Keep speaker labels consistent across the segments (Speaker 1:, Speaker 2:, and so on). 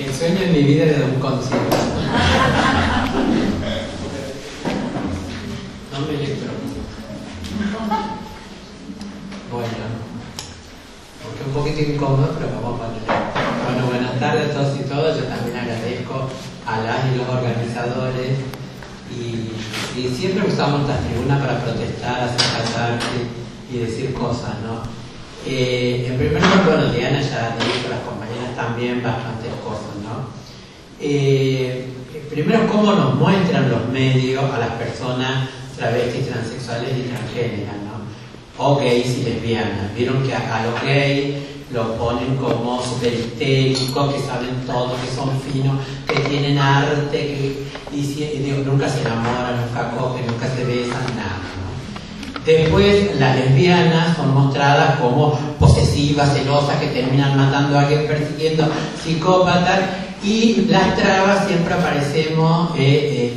Speaker 1: El sueño en mi vida era de un concierto. No me electrocuto. Bueno, porque un poquito incómodo, pero vamos a tener. Bueno, buenas tardes a todos y todas. Yo también agradezco a las y los organizadores. Y, siempre usamos las tribunas para protestar, hacer ataques y decir cosas, ¿no? Eh, en primer lugar, bueno, Diana ya dicho, las compañeras también ¿no? Eh, primero, cómo nos muestran los medios a las personas travestis, transexuales y transgéneras, ¿no? O gays y lesbianas. Vieron que a, a los gays lo ponen como super histéricos, que saben todo, que son finos, que tienen arte, que nunca se enamoran, nunca cogen, nunca se besan, nada. Después las lesbianas son mostradas como posesivas, celosas, que terminan matando a alguien, persiguiendo psicópatas, y las trabas siempre aparecemos eh,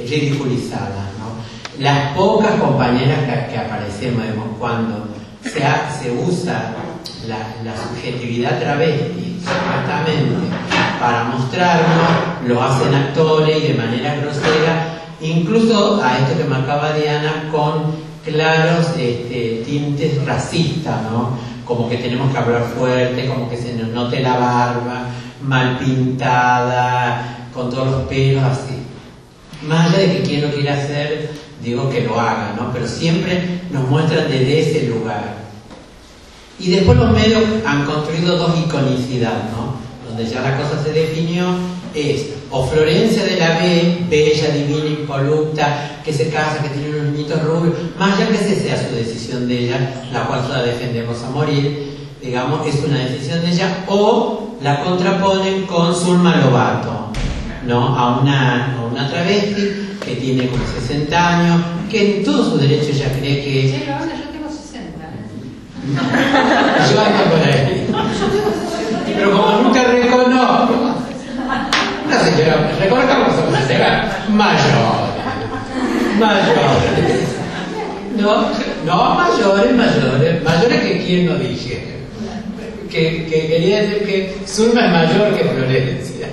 Speaker 1: eh, ridiculizadas. ¿no? Las pocas compañeras que, que aparecemos, cuando se, ha, se usa la, la, subjetividad travesti, supuestamente, para mostrarnos, lo hacen actores y de manera grosera, incluso a esto que marcaba Diana, con claros este, tintes racistas, ¿no? Como que tenemos que hablar fuerte, como que se nos note la barba, mal pintada, con todos los pelos así. Más allá de que quien lo quiera hacer, digo que lo haga, ¿no? Pero siempre nos muestran desde ese lugar. Y después los medios han construido dos iconicidades, ¿no? Donde ya la cosa se definió, es o Florencia de la B, bella, divina, impoluta, que se casa, que tiene unos niñitos rubios, más allá que esa sea su decisión de ella, la cual la defendemos a morir, digamos, es una decisión de ella, o la contraponen con Zulma Lobato, ¿no? A una, a una travesti que tiene como 60 años, que en todos sus derechos ella cree que...
Speaker 2: Sí, pero ahora yo tengo 60.
Speaker 1: Yo ando por ahí. Pero como nunca reconozco, una señora, reconozcamos a una señora mayor, mayores. No, no, mayores, mayores, mayores que quien no dije. Que, que quería decir que Zulma es mayor que Florencia.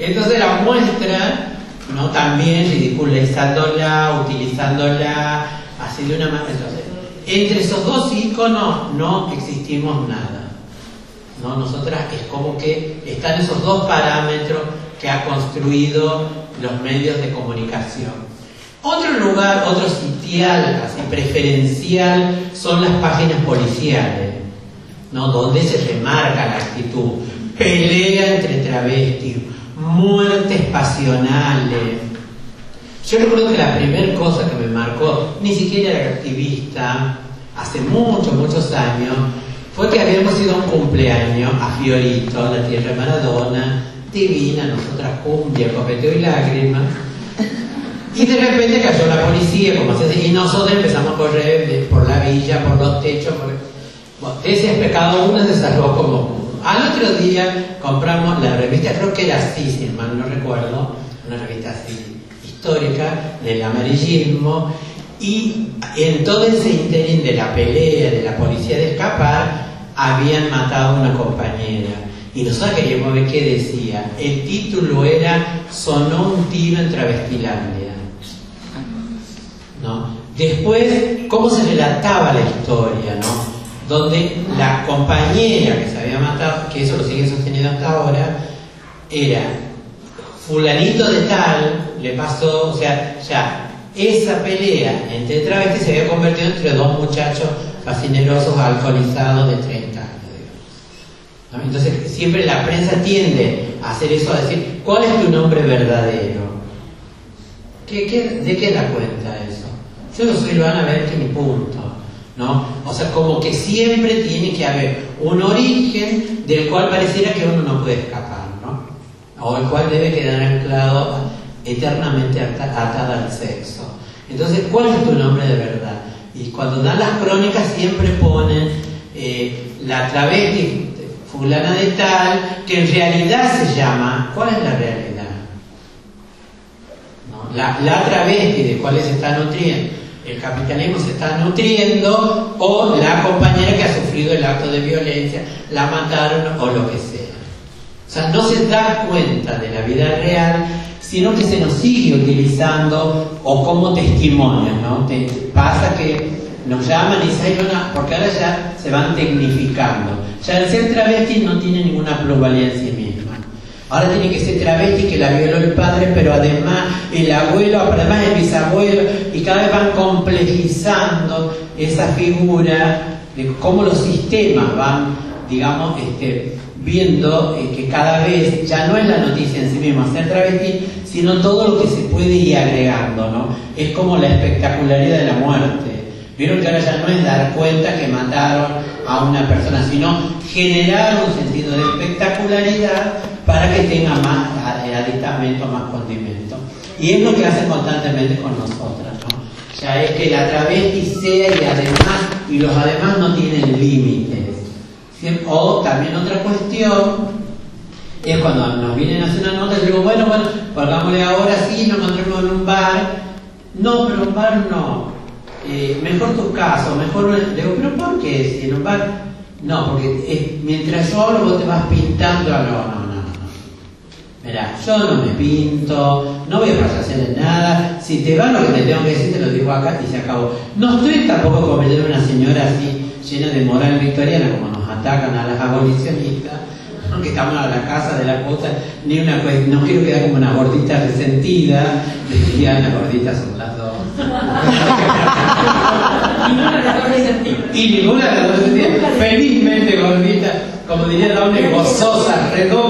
Speaker 1: Entonces la muestra, ¿no? También ridiculizándola, utilizándola, así de una manera. Entonces, entre esos dos iconos no existimos nada. ¿no? Nosotras es como que están esos dos parámetros que ha construido los medios de comunicación. Otro lugar, otro sitial, así preferencial, son las páginas policiales, ¿no? donde se remarca la actitud, pelea entre travestis, muertes pasionales. Yo recuerdo que la primera cosa que me marcó, ni siquiera era activista, hace muchos, muchos años, fue que habíamos ido a un cumpleaños a Fiorito, la tierra de Maradona, divina, nosotras cumbia, copeteo y lágrimas. Y de repente cayó la policía, como se dice, y nosotros empezamos a correr por la villa, por los techos. Por... Ese cada uno se salvó como Al otro día compramos la revista, creo que era así, si mal no recuerdo, una revista así histórica del amarillismo, y en todo ese interín de la pelea, de la policía de escapar, habían matado a una compañera. Y nosotros queríamos ver qué decía. El título era Sonó un tiro en Travestilandia. ¿No? Después, cómo se relataba la historia, ¿no? Donde la compañera que se había matado, que eso lo sigue sosteniendo hasta ahora, era fulanito de tal, le pasó, o sea, ya esa pelea entre travestis se había convertido entre dos muchachos fascinerosos alcoholizados de 30 años. Entonces siempre la prensa tiende a hacer eso, a decir, ¿cuál es tu nombre verdadero? ¿Qué, qué, ¿De qué da cuenta eso? Yo no soy Luana Berti ni punto. ¿No? O sea, como que siempre tiene que haber un origen del cual pareciera que uno no puede escapar, ¿no? O el cual debe quedar anclado eternamente atada al sexo. Entonces, ¿cuál es tu nombre de verdad? Y cuando dan las crónicas siempre ponen eh, la travesti fulana de tal, que en realidad se llama, ¿cuál es la realidad? La, la travesti de cuál se está nutriendo, el capitalismo se está nutriendo, o la compañera que ha sufrido el acto de violencia, la mataron o lo que sea. O sea, no se da cuenta de la vida real, sino que se nos sigue utilizando o como testimonio, ¿no? Te, pasa que nos llaman y dicen, porque ahora ya se van tecnificando. Ya el ser travesti no tiene ninguna pluralidad en sí misma. Ahora tiene que ser travesti que la violó el padre, pero además el abuelo, además el bisabuelo, y cada vez van complejizando esa figura de cómo los sistemas van, digamos, este, viendo eh, que cada vez ya no es la noticia en sí misma ser travesti, sino todo lo que se puede ir agregando, ¿no? Es como la espectacularidad de la muerte. Vieron que ahora ya no es dar cuenta que mataron a una persona, sino generar un sentido de espectacularidad para que tenga más aditamento, más condimento. Y es lo que hacen constantemente con nosotras, ¿no? Ya es que la travesti sea y además, y los además no tienen límites. O también otra cuestión es cuando nos vienen a hacer una nota y digo, bueno, bueno, pagámosle ahora sí, nos encontremos en un bar. No, pero un bar no. Eh, mejor tu caso, mejor. Digo, pero ¿por qué? Si en un bar. No, porque mientras yo hablo vos te vas pintando a no. Mira, yo no me pinto, no voy a hacer de nada. Si te va lo que te tengo que decir, te lo digo acá y se acabó. No estoy tampoco convirtiendo una señora así llena de moral victoriana como nos atacan a las abolicionistas, aunque estamos a la casa de la cosa, ni una no quiero quedar como una gordita resentida, decía las gorditas son las dos. y ninguna de las dos felizmente gordita, como diría la una, gozosa, redonda,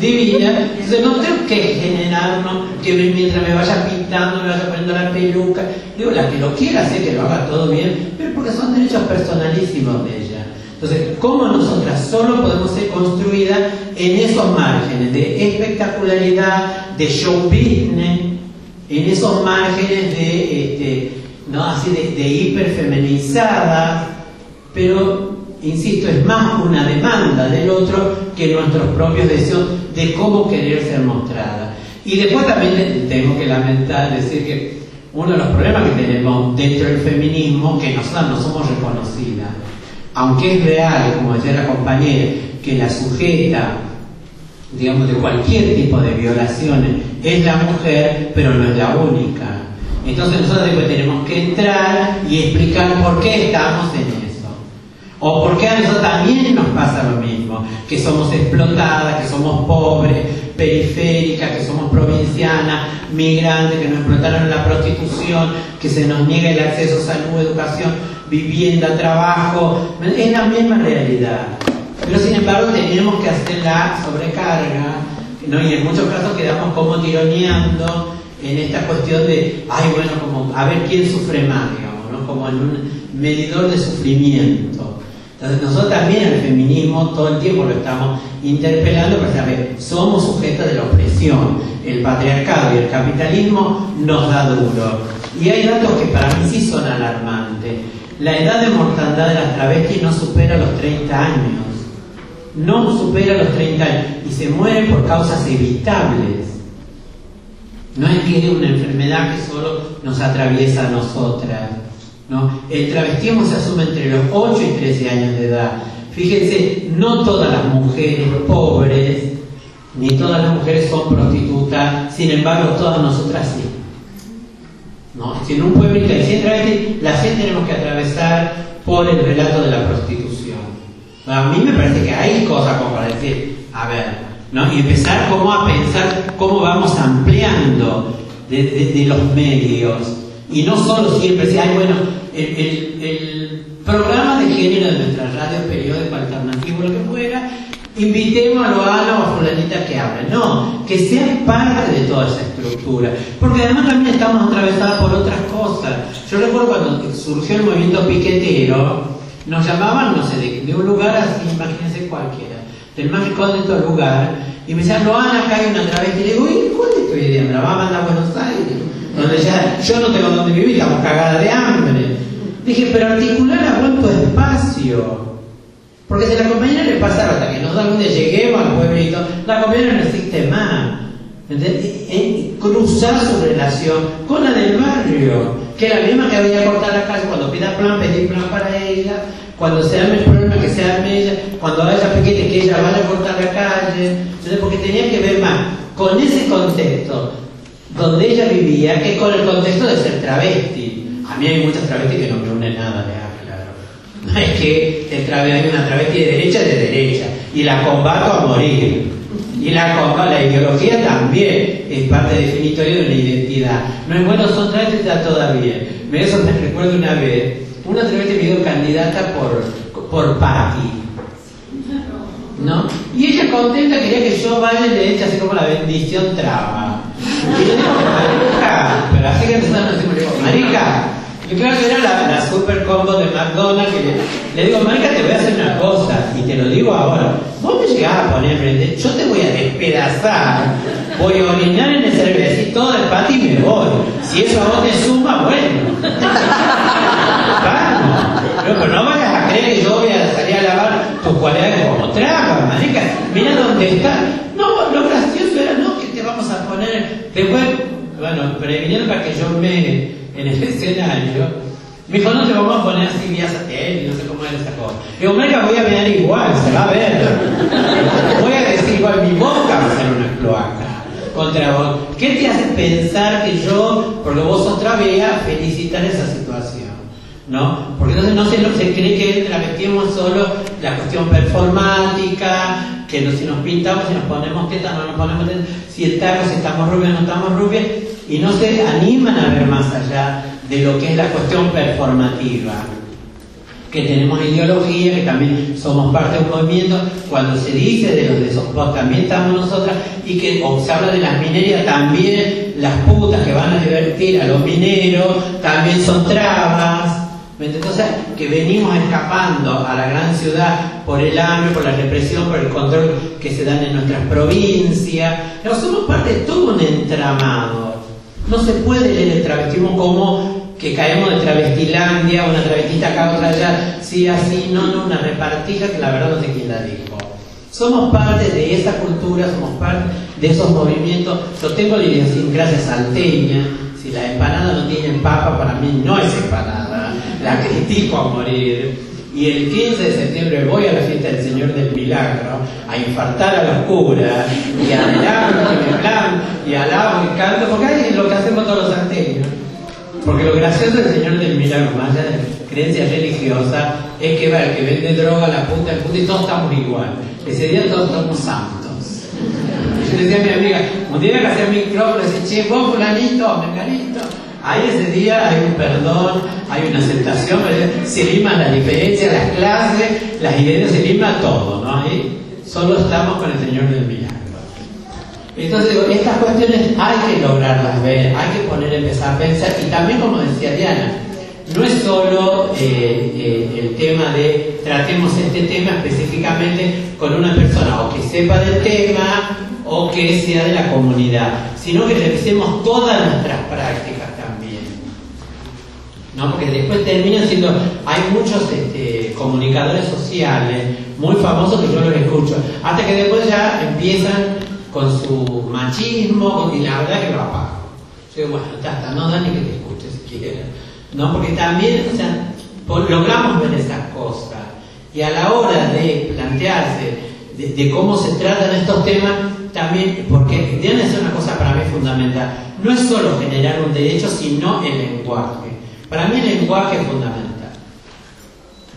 Speaker 1: divina. Entonces no tengo que generarnos que mientras me vaya pintando, me vaya poniendo la peluca. Digo, la que lo quiera hacer que lo haga todo bien, pero porque son derechos personalísimos de ella. Entonces, ¿cómo nosotras solo podemos ser construidas en esos márgenes de espectacularidad, de show business, en esos márgenes de, este, ¿no? Así de, de hiperfeminizada, pero, insisto, es más una demanda del otro que nuestros propios deseos de cómo querer ser mostrada. Y después también tengo que lamentar, decir que uno de los problemas que tenemos dentro del feminismo, que nosotras no somos reconocidas, aunque es real, como la compañera, que la sujeta, digamos, de cualquier tipo de violaciones es la mujer, pero no es la única. Entonces nosotros después tenemos que entrar y explicar por qué estamos en eso. O por qué a nosotros también nos pasa lo mismo, que somos explotadas, que somos pobres, periféricas, que somos provincianas, migrantes, que nos explotaron en la prostitución, que se nos niega el acceso a salud, educación, vivienda, trabajo, es la misma realidad. Pero sin embargo tenemos que hacer la sobrecarga, ¿no? y en muchos casos quedamos como tironeando en esta cuestión de, ay, bueno, como a ver quién sufre más, digamos, ¿no? como en un medidor de sufrimiento. Entonces nosotros también el feminismo todo el tiempo lo estamos interpelando para saber, somos sujetos de la opresión, el patriarcado y el capitalismo nos da duro. Y hay datos que para mí sí son alarmantes. La edad de mortandad de las travestis no supera los 30 años. No supera los 30 años. Y se mueren por causas evitables. No es que es una enfermedad que solo nos atraviesa a nosotras. ¿No? El travestismo se asume entre los 8 y 13 años de edad. Fíjense, no todas las mujeres pobres, ni todas las mujeres son prostitutas, sin embargo todas nosotras sí. ¿no? Si en un pueblo hay la gente tenemos que atravesar por el relato de la prostitución. A mí me parece que hay cosas como para decir, a ver, ¿no? y empezar como a pensar cómo vamos ampliando de, los medios. Y no solo siempre decir, ay, bueno, el, el, programa de género de nuestra radio, periódico alternativo, lo que fuera, invitemos a Loana o a fulanita que hable. No, que sean parte de toda esa estructura. Porque además también estamos atravesadas por otras cosas. Yo recuerdo cuando surgió el movimiento piquetero, nos llamaban, no sé, de, un lugar así, imagínense cualquiera, del más recóndito lugar, y me decían, Loana, acá hay una travesti. Y le digo, ¿y cuál es tu idea? ¿Me la a mandar a Buenos Aires? Donde ya yo no tengo dónde vivir, estamos cagadas de hambre. Dije, pero articular a cuánto espacio. Porque si a la compañera le pasa hasta que nosotros algún día lleguemos al pueblito, la compañera no existe más. En cruzar su relación con la del barrio, que es la misma que vaya a cortar la calle, cuando pida plan, pedir plan para ella, cuando se arme el problema que se arme ella, cuando haya piquete que ella vaya a cortar la calle, entonces porque tenía que ver más con ese contexto donde ella vivía que con el contexto de ser travesti. A mí hay muchas travestis que no me unen nada, de claro. Es que hay una travesti de derecha de derecha y la combato a morir. Y la, la ideología también es parte definitoria de una identidad. No es bueno, son travestis, todavía. Me eso me recuerdo una vez, una travesti me dio candidata por, por Patti. ¿No? Y ella contenta quería que yo vaya y le eche así como la bendición traba. Pero así que empezaron a decir, marica, yo creo que era la, super combo de McDonald's que le, digo, marica, te voy a hacer una cosa, y te lo digo ahora, vos me llegás a poner yo te voy a despedazar, voy a orinar en el cervecito del patio y me voy. Si eso a vos te suma, bueno. Vamos. Pero, no vayas a creer que yo voy a salir a lavar tus cualidades como traba, marica. Mira dónde está. No, lo gracioso era no que te vamos a poner después, bueno, previnieron para que yo me en el escenario. Me dijo, no te vamos a poner así vía satélite, no sé cómo era esa cosa. Digo, marica, voy a mirar igual, se va a ver. Voy a decir igual, mi boca va a ser una cloaca contra vos. ¿Qué te hace pensar que yo, porque vos otra vez, felicitar esa situación? ¿No? Porque entonces no se, se cree que travestimos solo la cuestión performática, que si nos pintamos, si nos ponemos tetas, no nos ponemos tetas, si estamos, si estamos rubios, no estamos rubios, y no se animan a ver más allá de lo que es la cuestión performativa. Que tenemos ideología, que también somos parte de un movimiento, cuando se dice de los desocupados también estamos nosotras, y que o se habla de las minerías, también las putas que van a divertir a los mineros, también son trabas, entonces, que venimos escapando a la gran ciudad por el hambre, por la represión, por el control que se dan en nuestras provincias, somos parte de todo un entramado. No se puede leer el travestismo como que caemos de travestilandia, una travestita acá, otra allá, sí, así, no, no, una repartija que la verdad no sé quién la dijo. Somos parte de esa cultura, somos parte de esos movimientos. Yo tengo la idiosincrasia salteña, si la empanada no tiene papa, para mí no es empanada, la critico a morir. Y el 15 de septiembre voy a la fiesta del Señor del Milagro a infartar a los curas y a y me plan y alabo y canto, porque ahí es lo que hacemos todos los salteños. Porque lo gracioso del Señor del Milagro, más allá de creencia religiosa, es que el que vende droga, la punta, el punta y todos estamos igual. Ese día todos somos santos. Yo le decía a mi amiga, un día que hacía micrófono, decía, che, vos fulanito, menganito. Ahí ese día hay un perdón, hay una aceptación, se liman las diferencias, las clases, las ideas, se lima todo, ¿no? Ahí solo estamos con el Señor del Milagro. Entonces estas cuestiones hay que lograrlas ver, hay que poner, empezar a pensar, y también como decía Diana, no es solo eh, eh, el tema de tratemos este tema específicamente con una persona o que sepa del tema o que sea de la comunidad, sino que revisemos todas nuestras prácticas también. ¿no? Porque después terminan siendo, hay muchos este, comunicadores sociales muy famosos que yo los escucho, hasta que después ya empiezan con su machismo, y la verdad que lo apago. Yo digo, bueno, hasta no da ni que te escuche si quieres. ¿No? Porque también, logramos ver esas cosas. Y a la hora de plantearse de, cómo se tratan estos temas, también, porque Diana es una cosa para mí fundamental, no es solo generar un derecho, sino el lenguaje. Para mí el lenguaje es fundamental.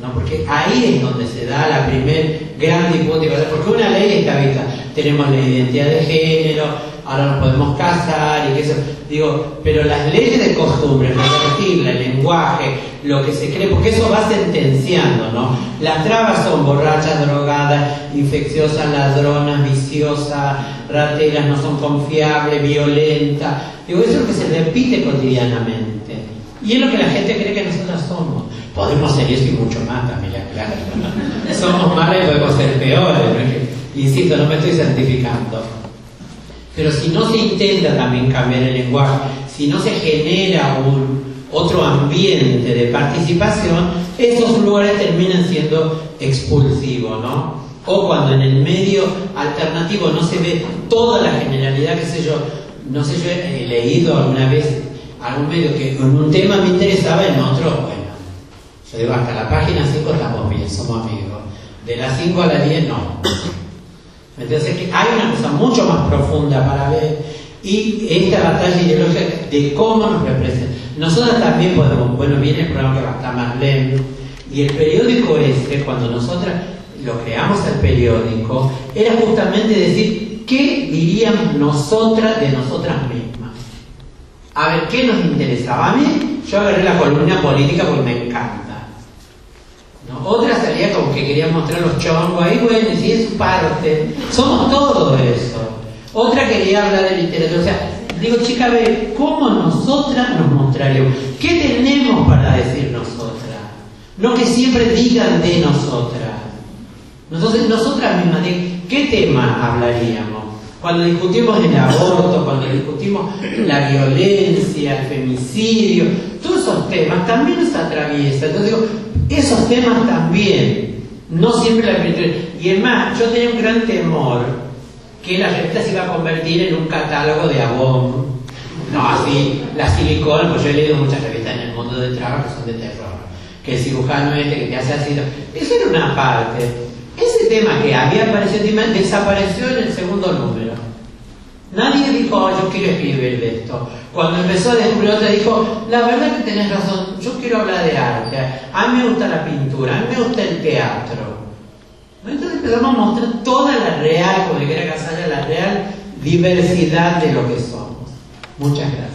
Speaker 1: ¿no? Porque ahí es donde se da la primer gran disputa, porque una ley está vista tenemos la identidad de género, ahora nos podemos casar y que eso, digo, pero las leyes de costumbre, el lenguaje, lo que se cree, porque eso va sentenciando, ¿no? Las trabas son borrachas, drogadas, infecciosas, ladronas, viciosas, rateras, no son confiables, violentas, digo, eso es lo que se repite cotidianamente. Y es lo que la gente cree que nosotros somos. Podemos ser eso y mucho más también, claro. Somos malos y podemos ser peores. Insisto, no me estoy certificando. Pero si no se intenta también cambiar el lenguaje, si no se genera un otro ambiente de participación, esos lugares terminan siendo expulsivos, ¿no? O cuando en el medio alternativo no se ve toda la generalidad, qué sé yo, no sé, yo he leído alguna vez algún medio que en un tema me interesaba, en otro, bueno. Yo digo, hasta la página 5 estamos bien, somos amigos. De las 5 a las 10 no. Entonces que hay una cosa mucho más profunda para ver y esta batalla ideológica de cómo nos representa. Nosotros también podemos, bueno, viene el programa que va a estar más lento, y el periódico este, cuando nosotras lo creamos el periódico, era justamente decir qué diríamos nosotras de nosotras mismas. A ver, ¿qué nos interesaba? A mí, yo agarré la columna política porque me encanta. Otra salía como que quería mostrar los chongos ahí, bueno, y si es parte. Somos todo eso. Otra quería hablar de literatura. O sea, digo, chica, a ver, ¿cómo nosotras nos mostraríamos? ¿Qué tenemos para decir nosotras? No que siempre digan de nosotras. Nosotros, nosotras mismas, ¿de qué tema hablaríamos? Cuando discutimos el aborto, cuando discutimos la violencia, el femicidio, todos esos temas también nos atraviesan. Entonces digo, esos temas también, no siempre la Y es más, yo tenía un gran temor que la revista se iba a convertir en un catálogo de abón. No, así, la silicona, pues yo he leído muchas revistas en el mundo del trabajo que son de terror. Que el cirujano este que te hace así. Eso era una parte. Ese tema que había aparecido desapareció en el segundo número. Nadie dijo, oh, yo quiero escribir de esto. Cuando empezó a descubrir otra, dijo, la verdad que tenés razón, yo quiero hablar de arte. A mí me gusta la pintura, a mí me gusta el teatro. Entonces empezamos a mostrar toda la real, como le quiera casar, la real diversidad de lo que somos. Muchas gracias.